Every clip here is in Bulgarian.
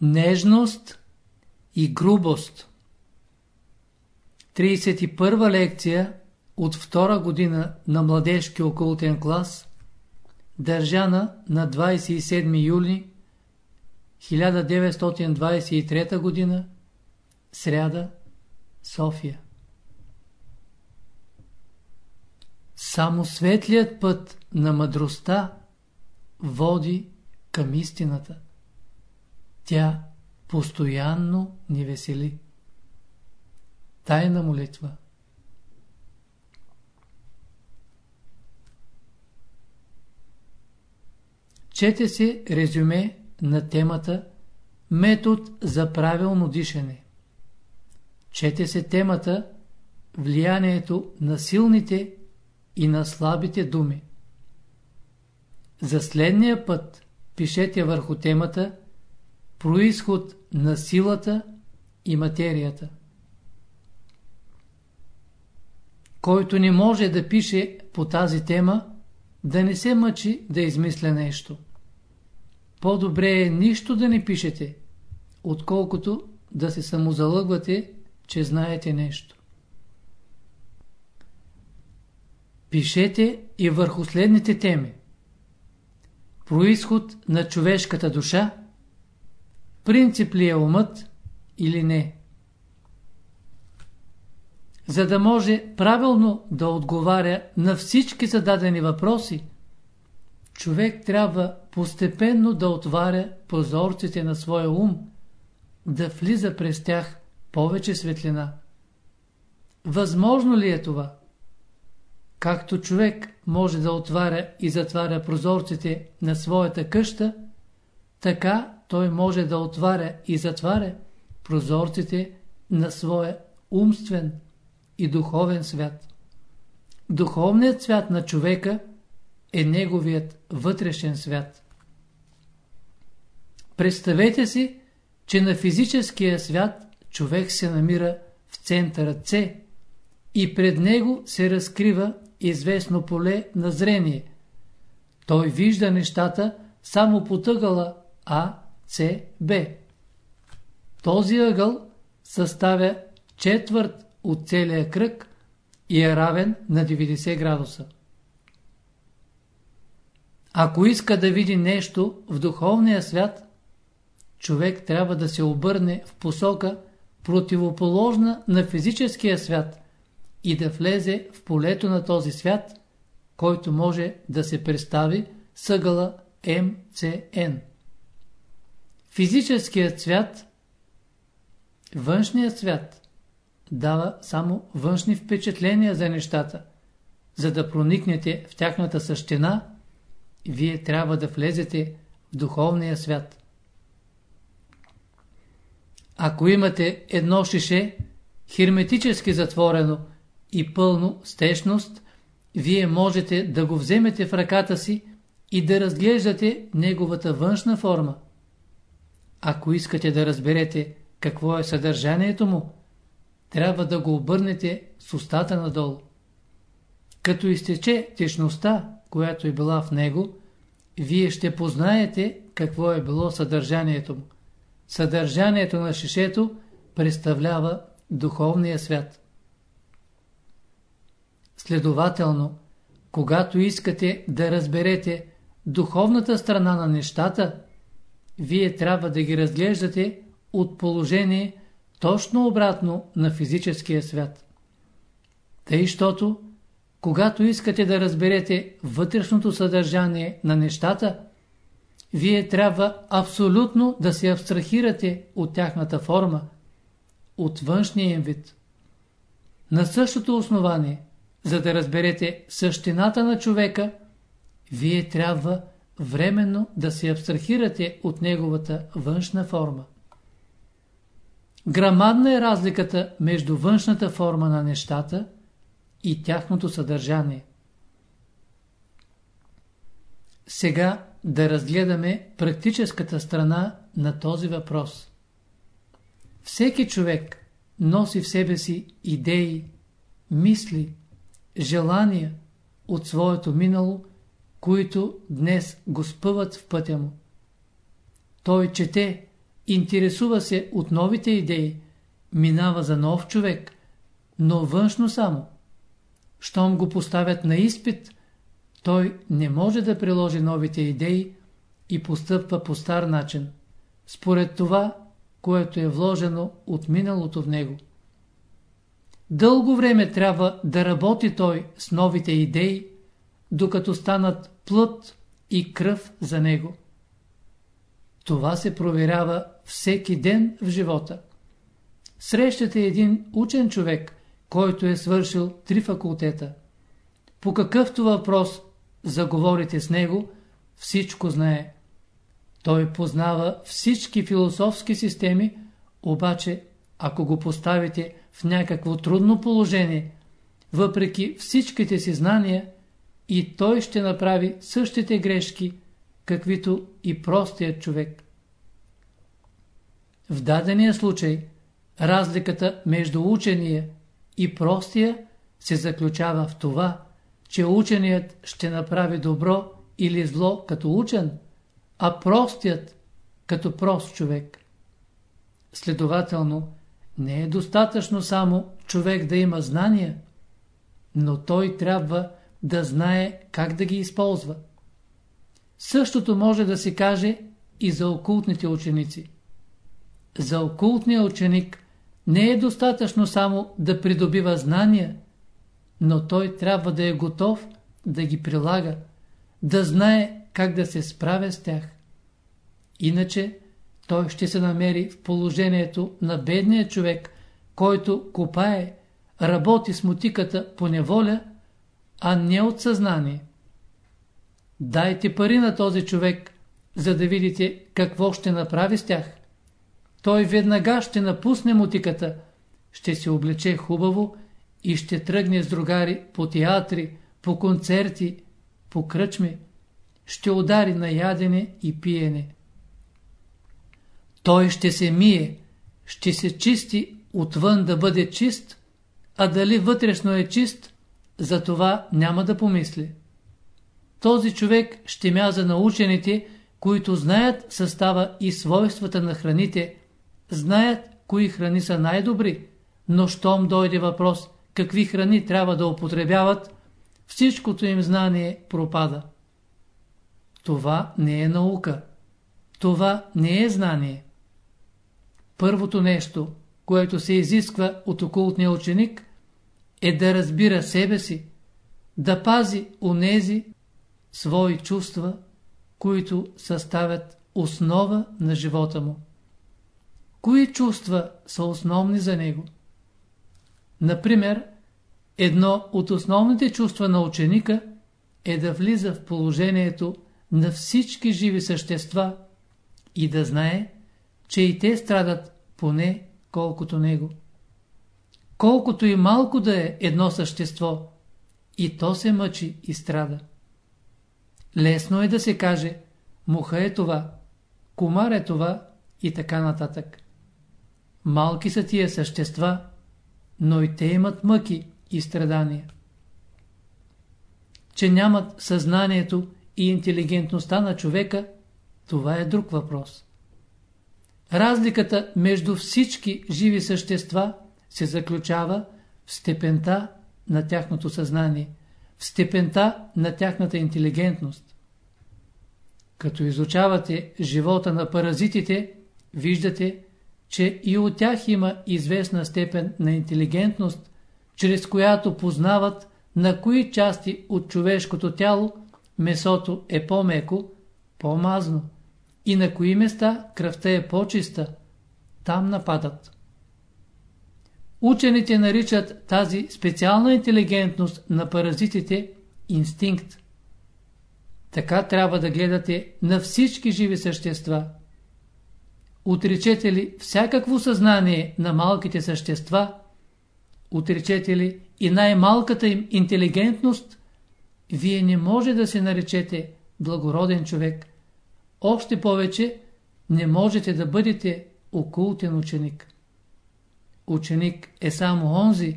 Нежност и грубост 31 лекция от втора година на младежки окултен клас, държана на 27 юли 1923 година, сряда, София. Само светлият път на мъдростта води към истината. Тя постоянно ни весели. Тайна молитва Чете се резюме на темата Метод за правилно дишане. Чете се темата Влиянието на силните и на слабите думи. За следния път пишете върху темата Происход на силата и материята. Който не може да пише по тази тема, да не се мъчи да измисля нещо. По-добре е нищо да не пишете, отколкото да се самозалъгвате, че знаете нещо. Пишете и върху следните теми. Происход на човешката душа, принцип ли е умът или не. За да може правилно да отговаря на всички зададени въпроси, човек трябва постепенно да отваря прозорците на своя ум, да влиза през тях повече светлина. Възможно ли е това? Както човек може да отваря и затваря прозорците на своята къща, така той може да отваря и затваря прозорците на своя умствен и духовен свят. Духовният свят на човека е неговият вътрешен свят. Представете си, че на физическия свят човек се намира в центъра С и пред него се разкрива известно поле на зрение. Той вижда нещата само по тъгъла А, С, Б. Този ъгъл съставя четвърт от целия кръг и е равен на 90 градуса. Ако иска да види нещо в духовния свят, човек трябва да се обърне в посока противоположна на физическия свят и да влезе в полето на този свят, който може да се представи съгъла МЦН. Физическият свят, външният свят, дава само външни впечатления за нещата. За да проникнете в тяхната същина, вие трябва да влезете в духовния свят. Ако имате едно шише, херметически затворено и пълно с течност, вие можете да го вземете в ръката си и да разглеждате неговата външна форма. Ако искате да разберете какво е съдържанието му, трябва да го обърнете с устата надолу. Като изтече течността, която е била в него, вие ще познаете какво е било съдържанието му. Съдържанието на шишето представлява духовния свят. Следователно, когато искате да разберете духовната страна на нещата, вие трябва да ги разглеждате от положение точно обратно на физическия свят. Тъй, щото, когато искате да разберете вътрешното съдържание на нещата, вие трябва абсолютно да се абстрахирате от тяхната форма, от външния им вид. На същото основание, за да разберете същината на човека, вие трябва временно да се абстрахирате от неговата външна форма. Грамадна е разликата между външната форма на нещата и тяхното съдържание. Сега да разгледаме практическата страна на този въпрос. Всеки човек носи в себе си идеи, мисли, желания от своето минало, които днес го спъват в пътя му. Той чете, интересува се от новите идеи, минава за нов човек, но външно само. Щом го поставят на изпит, той не може да приложи новите идеи и постъпва по стар начин, според това, което е вложено от миналото в него. Дълго време трябва да работи той с новите идеи, докато станат плът и кръв за него. Това се проверява всеки ден в живота. Срещате един учен човек, който е свършил три факултета. По какъвто въпрос заговорите с него, всичко знае. Той познава всички философски системи, обаче ако го поставите в някакво трудно положение, въпреки всичките си знания, и той ще направи същите грешки, каквито и простият човек. В дадения случай, разликата между учения и простия се заключава в това, че ученият ще направи добро или зло като учен, а простият като прост човек. Следователно, не е достатъчно само човек да има знания, но той трябва да знае как да ги използва. Същото може да се каже и за окултните ученици. За окултния ученик не е достатъчно само да придобива знания, но той трябва да е готов да ги прилага, да знае как да се справя с тях. Иначе той ще се намери в положението на бедния човек, който копае, работи с мутиката по неволя, а не от съзнание. Дайте пари на този човек, за да видите какво ще направи с тях. Той веднага ще напусне мутиката, ще се облече хубаво и ще тръгне с другари по театри, по концерти, по кръчми, ще удари на ядене и пиене. Той ще се мие, ще се чисти отвън да бъде чист, а дали вътрешно е чист, за това няма да помисли. Този човек ще мяза на учените, които знаят състава и свойствата на храните, знаят кои храни са най-добри, но щом дойде въпрос какви храни трябва да употребяват, всичкото им знание пропада. Това не е наука. Това не е знание. Първото нещо, което се изисква от окултния ученик, е да разбира себе си, да пази онези свои чувства, които съставят основа на живота му. Кои чувства са основни за него? Например, едно от основните чувства на ученика е да влиза в положението на всички живи същества и да знае, че и те страдат поне колкото него. Колкото и малко да е едно същество, и то се мъчи и страда. Лесно е да се каже, муха е това, комар е това и така нататък. Малки са тия същества, но и те имат мъки и страдания. Че нямат съзнанието и интелигентността на човека, това е друг въпрос. Разликата между всички живи същества се заключава в степента на тяхното съзнание, в степента на тяхната интелигентност. Като изучавате живота на паразитите, виждате, че и от тях има известна степен на интелигентност, чрез която познават на кои части от човешкото тяло месото е по-меко, по-мазно и на кои места кръвта е по-чиста, там нападат. Учените наричат тази специална интелигентност на паразитите инстинкт. Така трябва да гледате на всички живи същества. Отречете ли всякакво съзнание на малките същества, отречете ли и най-малката им интелигентност, вие не може да се наречете благороден човек. Още повече не можете да бъдете окултен ученик. Ученик е само онзи,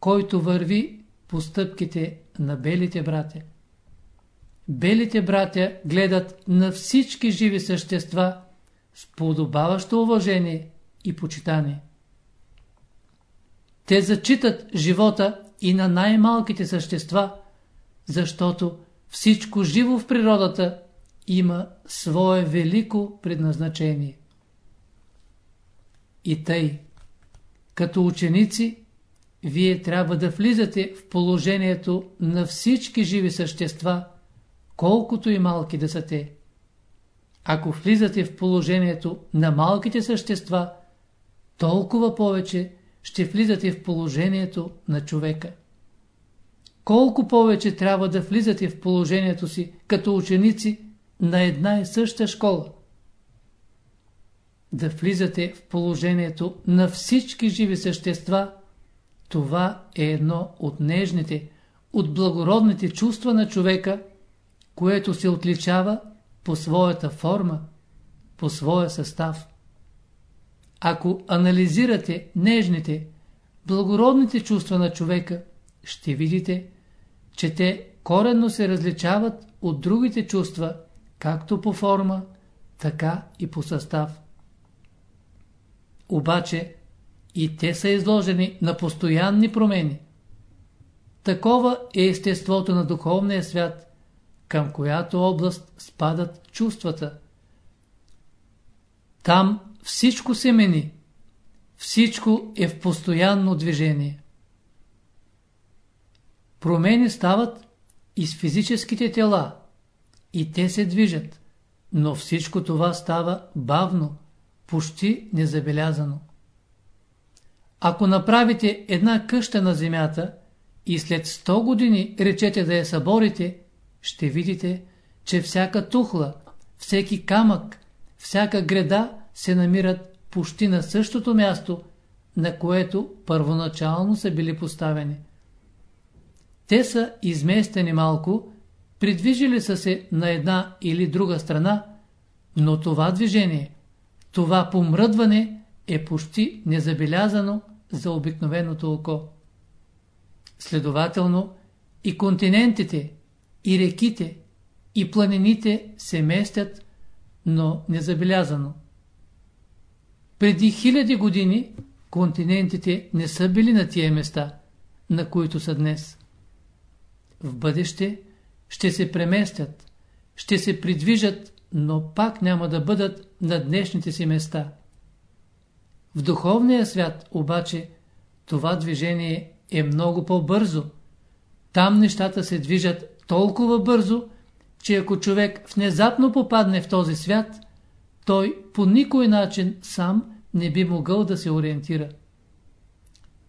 който върви по стъпките на белите братя. Белите братя гледат на всички живи същества с подобаващо уважение и почитание. Те зачитат живота и на най-малките същества, защото всичко живо в природата има свое велико предназначение. И тъй, като ученици, вие трябва да влизате в положението на всички живи същества, колкото и малки да са те. Ако влизате в положението на малките същества, толкова повече ще влизате в положението на човека. Колко повече трябва да влизате в положението си като ученици на една и съща школа. Да влизате в положението на всички живи същества, това е едно от нежните, от благородните чувства на човека, което се отличава по своята форма, по своя състав. Ако анализирате нежните, благородните чувства на човека, ще видите, че те коренно се различават от другите чувства, както по форма, така и по състав. Обаче и те са изложени на постоянни промени. Такова е естеството на духовния свят, към която област спадат чувствата. Там всичко се мени, всичко е в постоянно движение. Промени стават и с физическите тела, и те се движат, но всичко това става бавно, почти незабелязано. Ако направите една къща на земята и след 100 години речете да я съборите, ще видите, че всяка тухла, всеки камък, всяка греда се намират почти на същото място, на което първоначално са били поставени. Те са изместени малко, придвижили са се на една или друга страна, но това движение, това помръдване е почти незабелязано за обикновеното око. Следователно, и континентите, и реките, и планините се местят, но незабелязано. Преди хиляди години континентите не са били на тия места, на които са днес. В бъдеще ще се преместят, ще се придвижат, но пак няма да бъдат на днешните си места. В духовния свят обаче това движение е много по-бързо. Там нещата се движат толкова бързо, че ако човек внезапно попадне в този свят, той по никой начин сам не би могъл да се ориентира.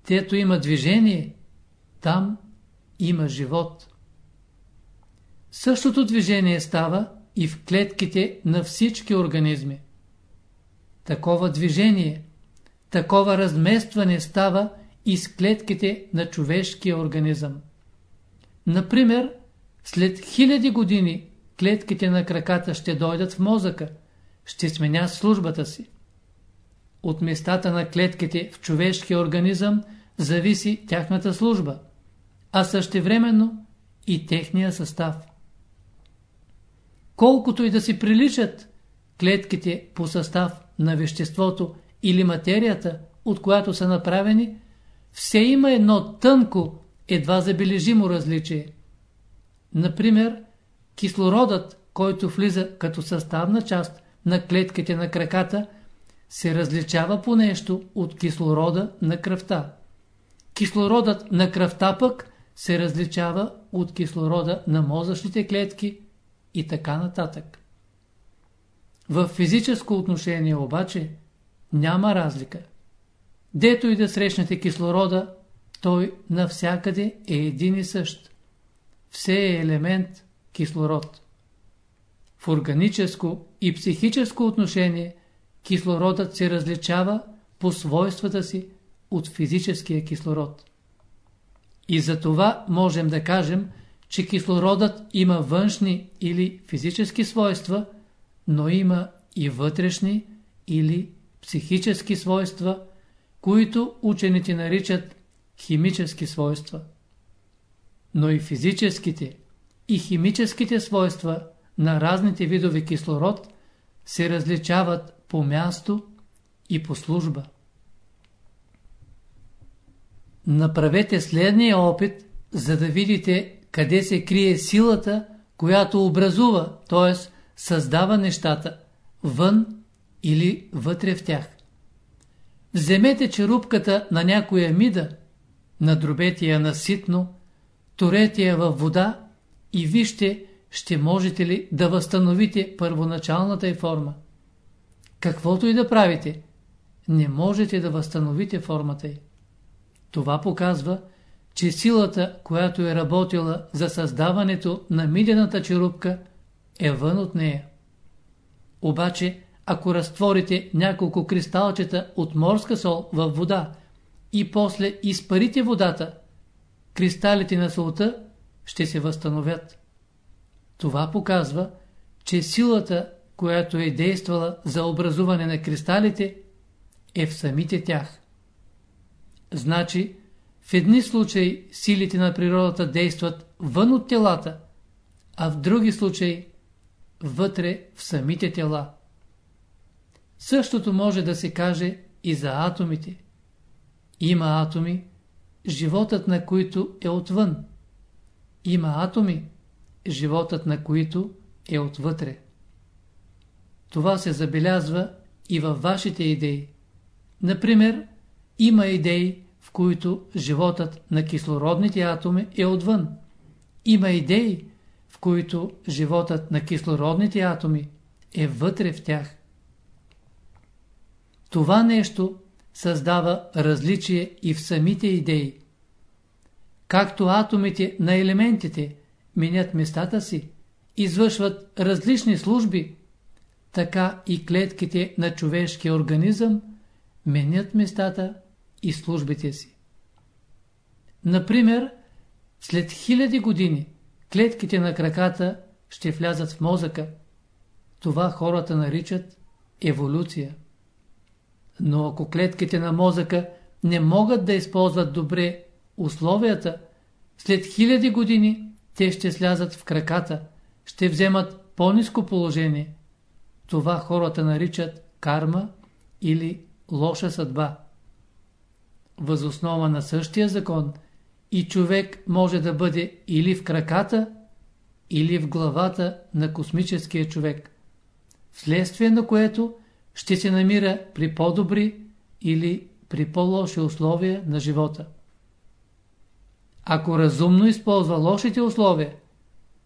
Тето има движение, там има живот. Същото движение става и в клетките на всички организми. Такова движение, такова разместване става и с клетките на човешкия организъм. Например, след хиляди години клетките на краката ще дойдат в мозъка, ще сменят службата си. От местата на клетките в човешкия организъм зависи тяхната служба, а същевременно и техния състав. Колкото и да си приличат клетките по състав на веществото или материята, от която са направени, все има едно тънко, едва забележимо различие. Например, кислородът, който влиза като съставна част на клетките на краката, се различава по нещо от кислорода на кръвта. Кислородът на кръвта пък се различава от кислорода на мозъчните клетки и така нататък. В физическо отношение обаче няма разлика. Дето и да срещнете кислорода, той навсякъде е един и същ. Все е елемент кислород. В органическо и психическо отношение кислородът се различава по свойствата си от физическия кислород. И за това можем да кажем, че кислородът има външни или физически свойства, но има и вътрешни или психически свойства, които учените наричат химически свойства. Но и физическите и химическите свойства на разните видове кислород се различават по място и по служба. Направете следния опит, за да видите къде се крие силата, която образува, т.е. създава нещата, вън или вътре в тях. Вземете черупката на някоя мида, надробете я наситно, турете я във вода и вижте, ще можете ли да възстановите първоначалната й форма. Каквото и да правите, не можете да възстановите формата й. Това показва, че силата, която е работила за създаването на мидената черупка, е вън от нея. Обаче, ако разтворите няколко кристалчета от морска сол в вода и после изпарите водата, кристалите на солта ще се възстановят. Това показва, че силата, която е действала за образуване на кристалите, е в самите тях. Значи, в едни случаи силите на природата действат вън от телата, а в други случаи вътре в самите тела. Същото може да се каже и за атомите. Има атоми, животът на които е отвън. Има атоми, животът на които е отвътре. Това се забелязва и във вашите идеи. Например, има идеи, в които животът на кислородните атоми е отвън. Има идеи, които животът на кислородните атоми е вътре в тях. Това нещо създава различие и в самите идеи. Както атомите на елементите менят местата си, извършват различни служби, така и клетките на човешкия организъм менят местата и службите си. Например, след хиляди години клетките на краката ще влязат в мозъка. Това хората наричат еволюция. Но ако клетките на мозъка не могат да използват добре условията, след хиляди години те ще слязат в краката, ще вземат по-низко положение. Това хората наричат карма или лоша съдба. Възоснова на същия закон и човек може да бъде или в краката, или в главата на космическия човек, вследствие на което ще се намира при по-добри или при по-лоши условия на живота. Ако разумно използва лошите условия,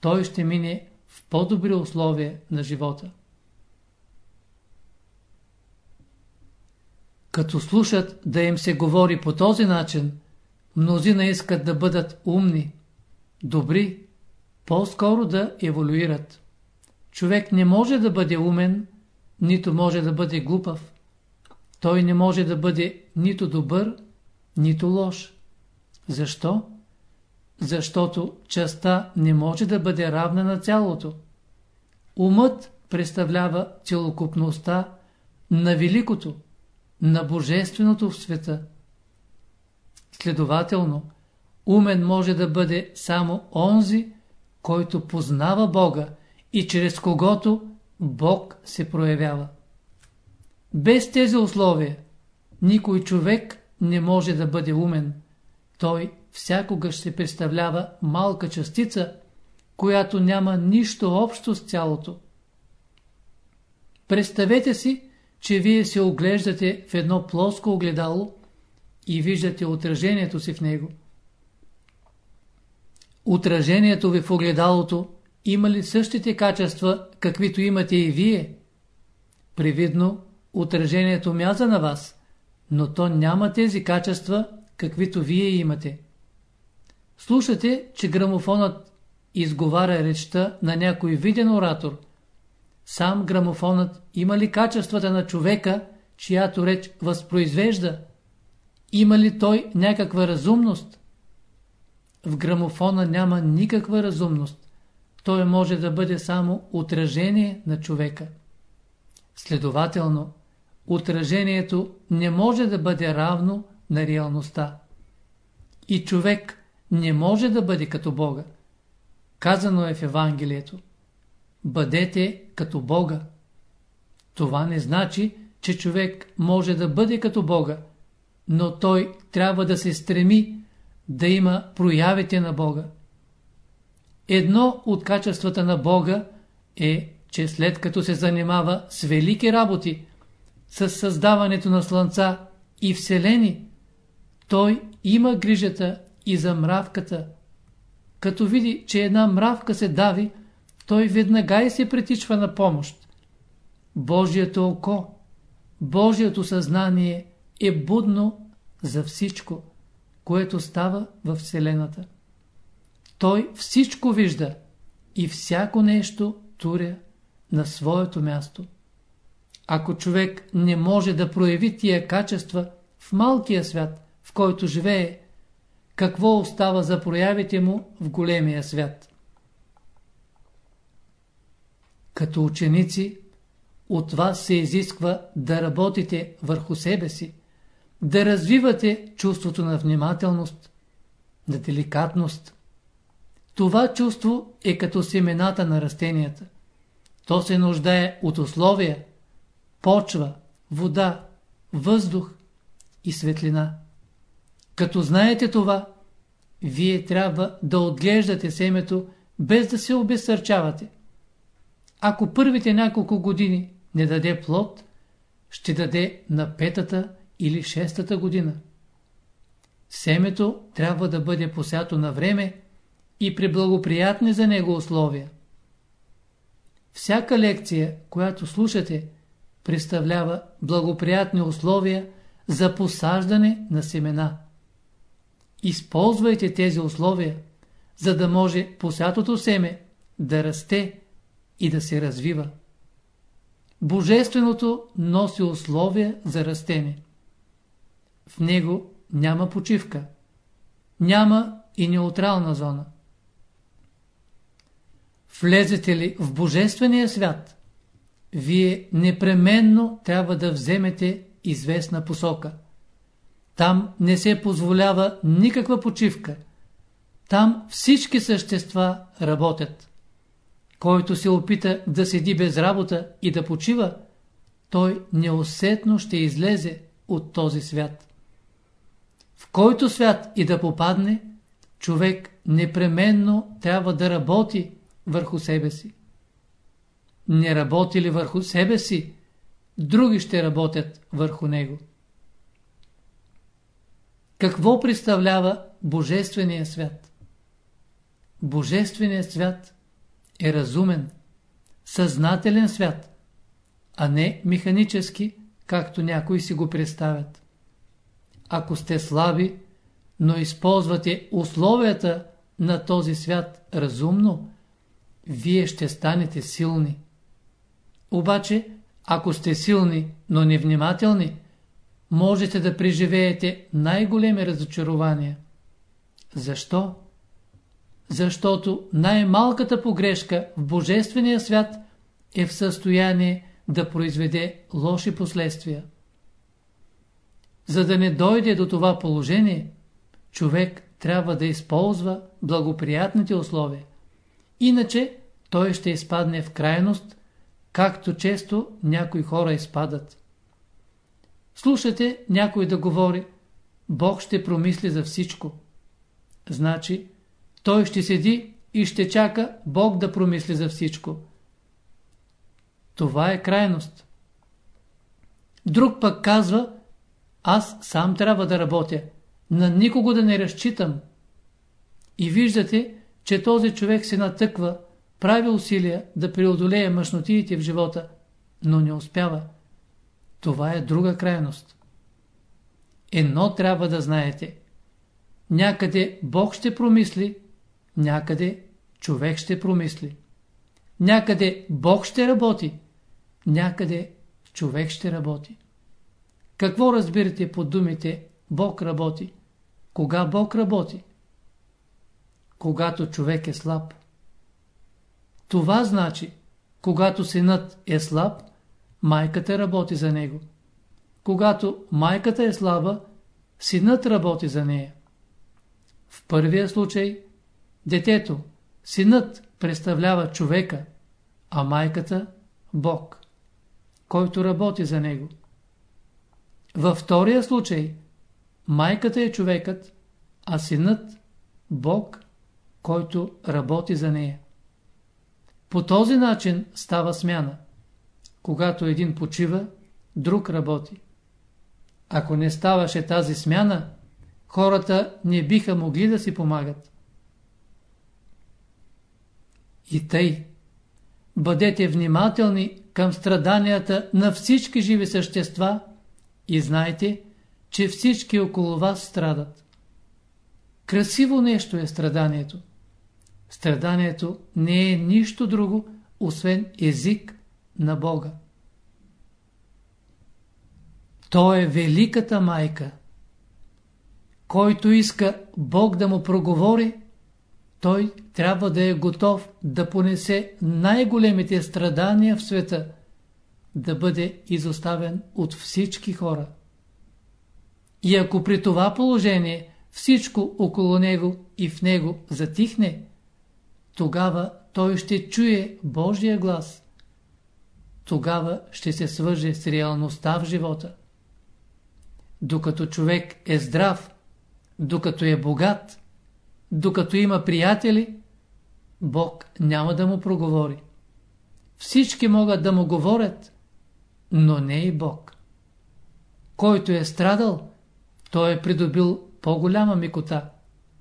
той ще мине в по-добри условия на живота. Като слушат да им се говори по този начин, мнозина искат да бъдат умни, добри, по-скоро да еволюират. Човек не може да бъде умен, нито може да бъде глупав. Той не може да бъде нито добър, нито лош. Защо? Защото частта не може да бъде равна на цялото. Умът представлява целокупността на великото, на божественото в света. Следователно, умен може да бъде само онзи, който познава Бога и чрез когото Бог се проявява. Без тези условия никой човек не може да бъде умен. Той всякога ще представлява малка частица, която няма нищо общо с цялото. Представете си, че вие се оглеждате в едно плоско огледало и виждате отражението си в него. Отражението ви в огледалото има ли същите качества, каквито имате и вие? Привидно, отражението мяза на вас, но то няма тези качества, каквито вие имате. Слушате, че грамофонът изговаря речта на някой виден оратор. Сам грамофонът има ли качествата на човека, чиято реч възпроизвежда? Има ли той някаква разумност? В грамофона няма никаква разумност. Той може да бъде само отражение на човека. Следователно, отражението не може да бъде равно на реалността. И човек не може да бъде като Бога. Казано е в Евангелието. Бъдете като Бога. Това не значи, че човек може да бъде като Бога, но той трябва да се стреми да има проявите на Бога. Едно от качествата на Бога е, че след като се занимава с велики работи, с създаването на слънца и вселени, той има грижата и за мравката. Като види, че една мравка се дави, той веднага и се притичва на помощ. Божието око, Божието съзнание е будно за всичко, което става в Вселената. Той всичко вижда и всяко нещо туря на своето място. Ако човек не може да прояви тия качества в малкия свят, в който живее, какво остава за проявите му в големия свят? Като ученици, от вас се изисква да работите върху себе си, да развивате чувството на внимателност, на деликатност. Това чувство е като семената на растенията. То се нуждае от условия, почва, вода, въздух и светлина. Като знаете това, вие трябва да отглеждате семето, без да се обесърчавате. Ако първите няколко години не даде плод, ще даде на петата или шестата година. Семето трябва да бъде посято на време и при благоприятни за него условия. Всяка лекция, която слушате, представлява благоприятни условия за посаждане на семена. Използвайте тези условия, за да може посятото семе да расте и да се развива. Божественото носи условия за растение. В него няма почивка. Няма и неутрална зона. Влезете ли в Божествения свят, вие непременно трябва да вземете известна посока. Там не се позволява никаква почивка. Там всички същества работят. Който се опита да седи без работа и да почива, той неусетно ще излезе от този свят. В който свят и да попадне, човек непременно трябва да работи върху себе си. Не работи ли върху себе си, други ще работят върху него. Какво представлява Божествения свят? Божественият свят е разумен, съзнателен свят, а не механически, както някои си го представят. Ако сте слаби, но използвате условията на този свят разумно, вие ще станете силни. Обаче, ако сте силни, но невнимателни, можете да преживеете най-големи разочарования. Защо? Защото най-малката погрешка в Божествения свят е в състояние да произведе лоши последствия. За да не дойде до това положение, човек трябва да използва благоприятните условия. Иначе той ще изпадне в крайност, както често някои хора изпадат. Слушате някой да говори, Бог ще промисли за всичко. Значи, той ще седи и ще чака Бог да промисли за всичко. Това е крайност. Друг пък казва, аз сам трябва да работя, на никого да не разчитам. И виждате, че този човек се натъква, прави усилия да преодолее мъжнотиите в живота, но не успява. Това е друга крайност. Едно трябва да знаете. Някъде Бог ще промисли, някъде човек ще промисли. Някъде Бог ще работи, някъде човек ще работи. Какво разбирате под думите Бог работи? Кога Бог работи? Когато човек е слаб. Това значи, когато синът е слаб, майката работи за него. Когато майката е слаба, синът работи за нея. В първия случай, детето, синът представлява човека, а майката – Бог. който работи за него. Във втория случай, майката е човекът, а синът – Бог, който работи за нея. По този начин става смяна. Когато един почива, друг работи. Ако не ставаше тази смяна, хората не биха могли да си помагат. И тъй, бъдете внимателни към страданията на всички живи същества и знайте, че всички около вас страдат. Красиво нещо е страданието. Страданието не е нищо друго, освен език на Бога. То е великата майка. Който иска Бог да му проговори, той трябва да е готов да понесе най-големите страдания в света, да бъде изоставен от всички хора. И ако при това положение всичко около него и в него затихне, тогава той ще чуе Божия глас. Тогава ще се свърже с реалността в живота. Докато човек е здрав, докато е богат, докато има приятели, Бог няма да му проговори. Всички могат да му говорят, но не и Бог. Който е страдал, той е придобил по-голяма микота,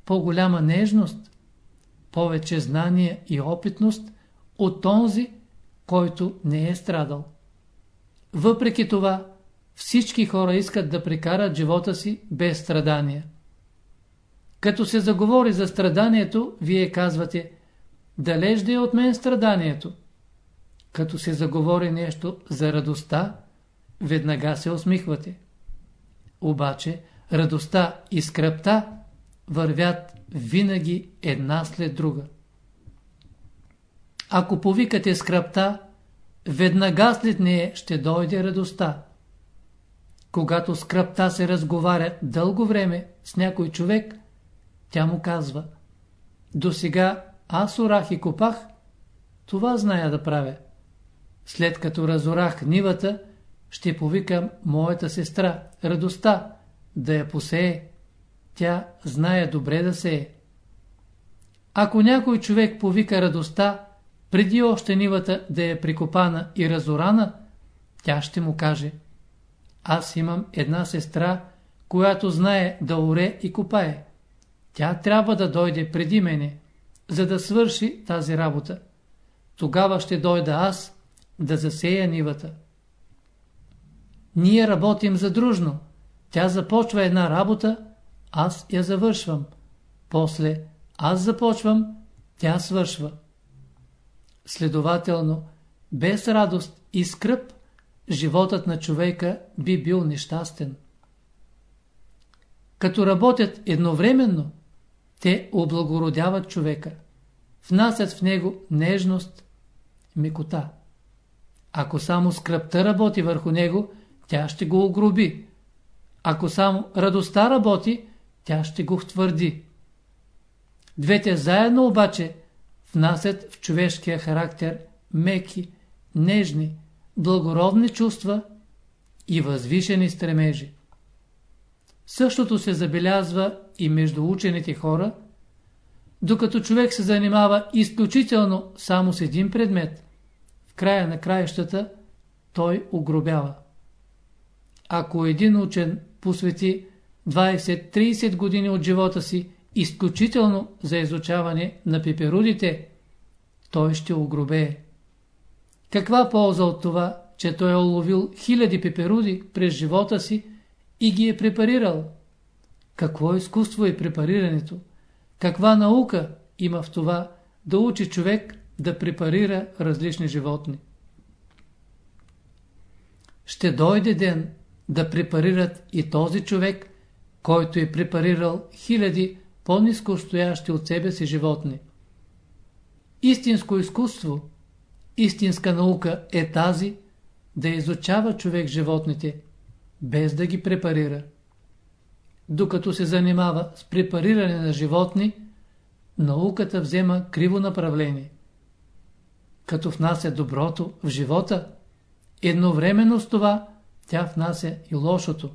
по-голяма нежност, повече знание и опитност от онзи, който не е страдал. Въпреки това, всички хора искат да прекарат живота си без страдания. Като се заговори за страданието, вие казвате, далеж да е от мен страданието. Като се заговори нещо за радостта, веднага се усмихвате. Обаче, радостта и скръпта вървят винаги една след друга. Ако повикате скръпта, веднага след нея ще дойде радостта. Когато скръпта се разговаря дълго време с някой човек, тя му казва До сега аз орах и копах, това зная да правя. След като разорах нивата, ще повикам моята сестра, радостта, да я посее. Тя знае добре да сее. Ако някой човек повика радостта, преди още нивата да е прикопана и разорана, тя ще му каже Аз имам една сестра, която знае да оре и копае. Тя трябва да дойде преди мене, за да свърши тази работа. Тогава ще дойда аз да засея нивата. Ние работим задружно. Тя започва една работа, аз я завършвам. После аз започвам, тя свършва. Следователно, без радост и скръп, животът на човека би бил нещастен. Като работят едновременно, те облагородяват човека, внасят в него нежност, мекота. Ако само скръпта работи върху него, тя ще го огроби. Ако само радостта работи, тя ще го втвърди. Двете заедно обаче внасят в човешкия характер меки, нежни, благородни чувства и възвишени стремежи. Същото се забелязва и между учените хора, докато човек се занимава изключително само с един предмет, края на краищата той огробява. Ако един учен посвети 20-30 години от живота си изключително за изучаване на пеперудите, той ще огробее. Каква полза от това, че той е уловил хиляди пеперуди през живота си и ги е препарирал? Какво изкуство е препарирането? Каква наука има в това да учи човек да препарира различни животни? Ще дойде ден да препарират и този човек, който е препарирал хиляди по-низко стоящи от себе си животни. Истинско изкуство, истинска наука е тази, да изучава човек животните, без да ги препарира. Докато се занимава с препариране на животни, науката взема криво направление. Като внася доброто в живота, едновременно с това тя внася и лошото,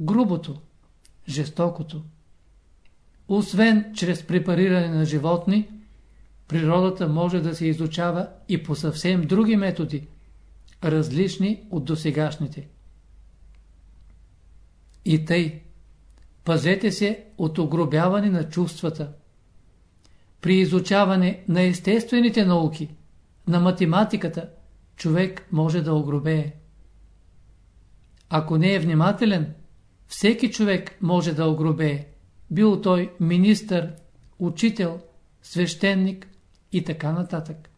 грубото, жестокото. Освен чрез препариране на животни, природата може да се изучава и по съвсем други методи, различни от досегашните. И тъй, пазете се от огробяване на чувствата. При изучаване на естествените науки, на математиката, човек може да огробее. Ако не е внимателен, всеки човек може да огробее, бил той министър, учител, свещеник и така нататък.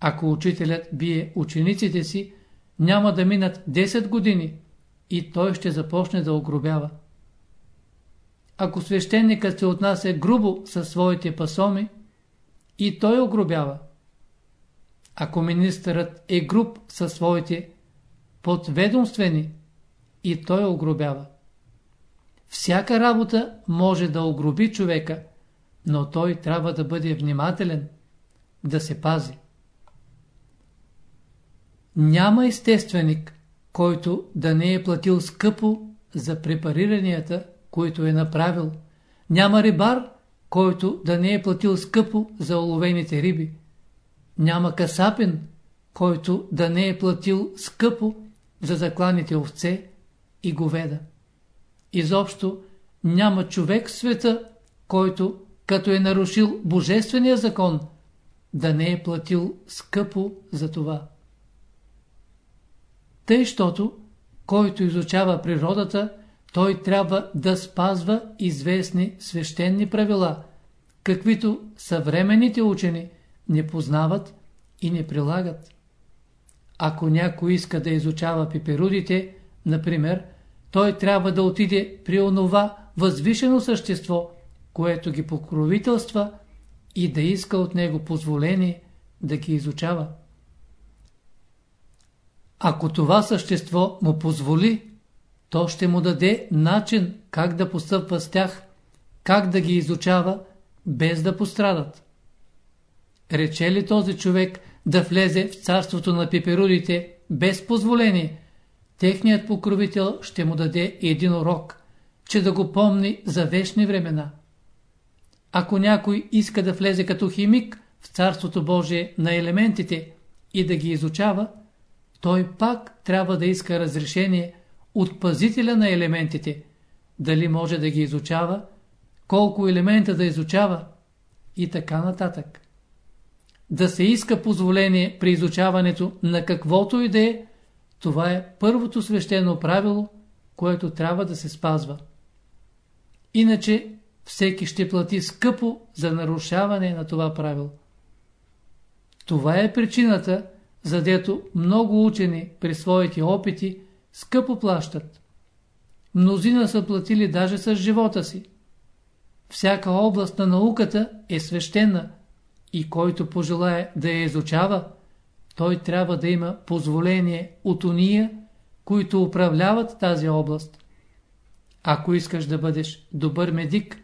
Ако учителят бие учениците си, няма да минат 10 години и той ще започне да огробява. Ако свещеникът се отнася грубо със своите пасоми, и той огробява. Ако министърът е груб със своите подведомствени, и той огробява. Всяка работа може да огроби човека, но той трябва да бъде внимателен, да се пази. Няма естественик, който да не е платил скъпо за препариранията, които е направил. Няма рибар, който да не е платил скъпо за оловените риби. Няма касапен, който да не е платил скъпо за закланите овце и говеда. Изобщо няма човек в света, който, като е нарушил божествения закон, да не е платил скъпо за това. Тъй, щото, който изучава природата, той трябва да спазва известни свещени правила, каквито съвременните учени не познават и не прилагат. Ако някой иска да изучава пиперудите, например, той трябва да отиде при онова възвишено същество, което ги покровителства и да иска от него позволение да ги изучава. Ако това същество му позволи, то ще му даде начин как да постъпва с тях, как да ги изучава, без да пострадат. Рече ли този човек да влезе в царството на пиперудите без позволение, техният покровител ще му даде един урок, че да го помни за вечни времена. Ако някой иска да влезе като химик в Царството Божие на елементите и да ги изучава, той пак трябва да иска разрешение от пазителя на елементите, дали може да ги изучава, колко елемента да изучава и така нататък. Да се иска позволение при изучаването на каквото и да е, това е първото свещено правило, което трябва да се спазва. Иначе всеки ще плати скъпо за нарушаване на това правило. Това е причината, задето много учени при своите опити скъпо плащат. Мнозина са платили даже с живота си. Всяка област на науката е свещена и който пожелая да я изучава, той трябва да има позволение от уния, които управляват тази област. Ако искаш да бъдеш добър медик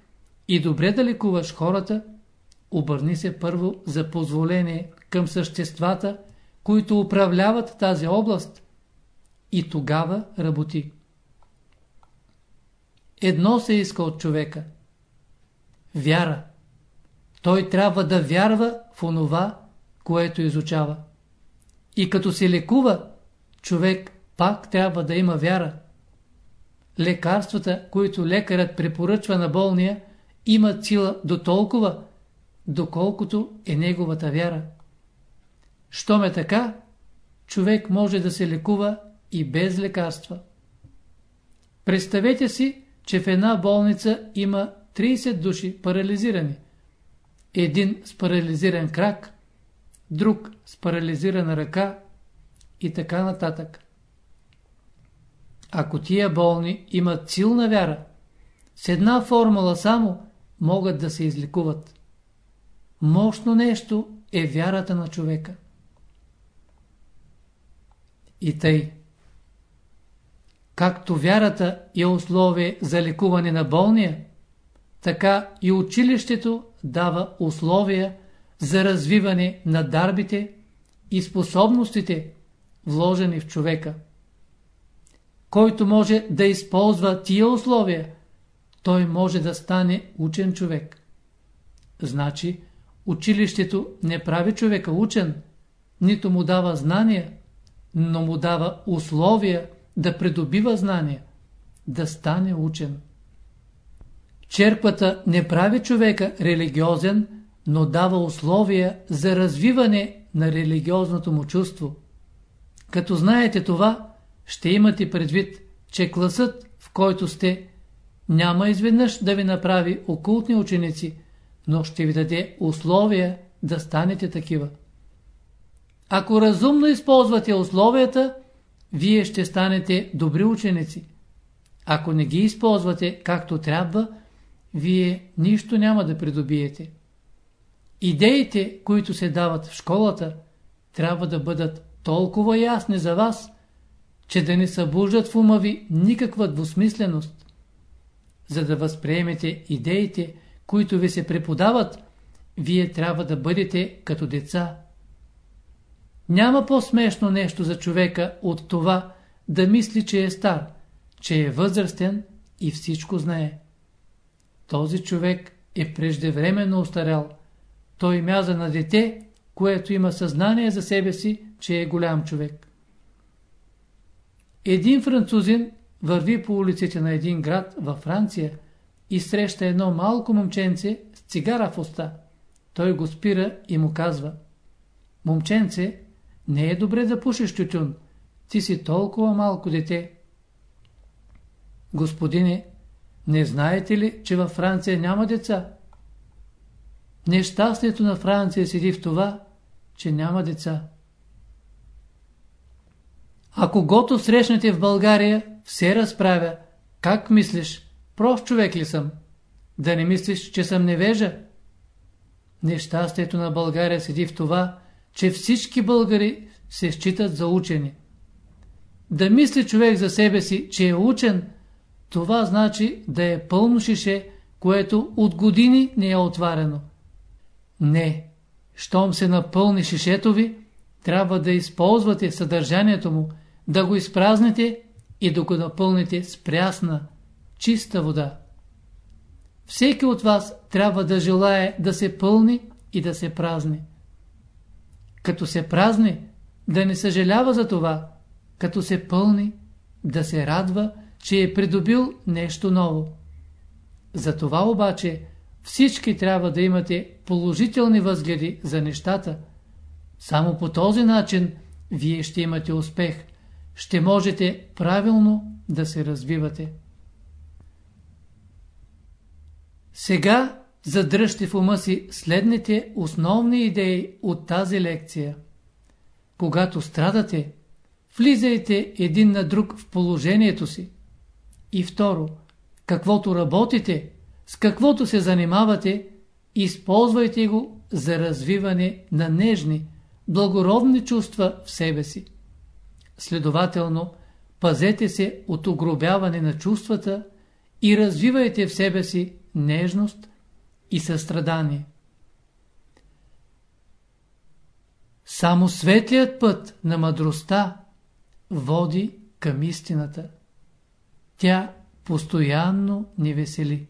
и добре да лекуваш хората, обърни се първо за позволение към съществата, които управляват тази област и тогава работи. Едно се иска от човека. Вяра. Той трябва да вярва в онова, което изучава. И като се лекува, човек пак трябва да има вяра. Лекарствата, които лекарът препоръчва на болния, имат сила до толкова, доколкото е неговата вяра. Щом е така, човек може да се лекува и без лекарства. Представете си, че в една болница има 30 души парализирани. Един с парализиран крак, друг с парализирана ръка и така нататък. Ако тия болни имат силна вяра, с една формула само могат да се излекуват. Мощно нещо е вярата на човека. И тъй. Както вярата е условие за лекуване на болния, така и училището дава условия за развиване на дарбите и способностите вложени в човека. Който може да използва тия условия, той може да стане учен човек. Значи, училището не прави човека учен, нито му дава знания, но му дава условия да придобива знания, да стане учен. Черквата не прави човека религиозен, но дава условия за развиване на религиозното му чувство. Като знаете това, ще имате предвид, че класът, в който сте, няма изведнъж да ви направи окултни ученици, но ще ви даде условия да станете такива. Ако разумно използвате условията, вие ще станете добри ученици. Ако не ги използвате както трябва, вие нищо няма да придобиете. Идеите, които се дават в школата, трябва да бъдат толкова ясни за вас, че да не събуждат в ума ви никаква двусмисленост. За да възприемете идеите, които ви се преподават, вие трябва да бъдете като деца. Няма по-смешно нещо за човека от това да мисли, че е стар, че е възрастен и всичко знае. Този човек е преждевременно устарял. Той мяза на дете, което има съзнание за себе си, че е голям човек. Един французин върви по улиците на един град във Франция и среща едно малко момченце с цигара в уста. Той го спира и му казва Момченце, не е добре да пушиш тютюн. Ти си толкова малко дете. Господине, не знаете ли, че във Франция няма деца? Нещастието на Франция седи в това, че няма деца. А когато срещнете в България, все разправя. Как мислиш? Прост човек ли съм? Да не мислиш, че съм невежа? Нещастието на България седи в това, че всички българи се считат за учени. Да мисли човек за себе си, че е учен, това значи да е пълно шише, което от години не е отварено. Не, щом се напълни шишето ви, трябва да използвате съдържанието му, да го изпразните и да го напълните с прясна, чиста вода. Всеки от вас трябва да желае да се пълни и да се празни. Като се празни, да не съжалява за това, като се пълни, да се радва, че е придобил нещо ново. За това обаче всички трябва да имате положителни възгледи за нещата. Само по този начин вие ще имате успех, ще можете правилно да се развивате. Сега задръжте в ума си следните основни идеи от тази лекция. Когато страдате, влизайте един на друг в положението си. И второ, каквото работите, с каквото се занимавате, използвайте го за развиване на нежни, благородни чувства в себе си. Следователно, пазете се от огробяване на чувствата и развивайте в себе си нежност и състрадание. Само светлият път на мъдростта води към истината. Тя постоянно ни весели.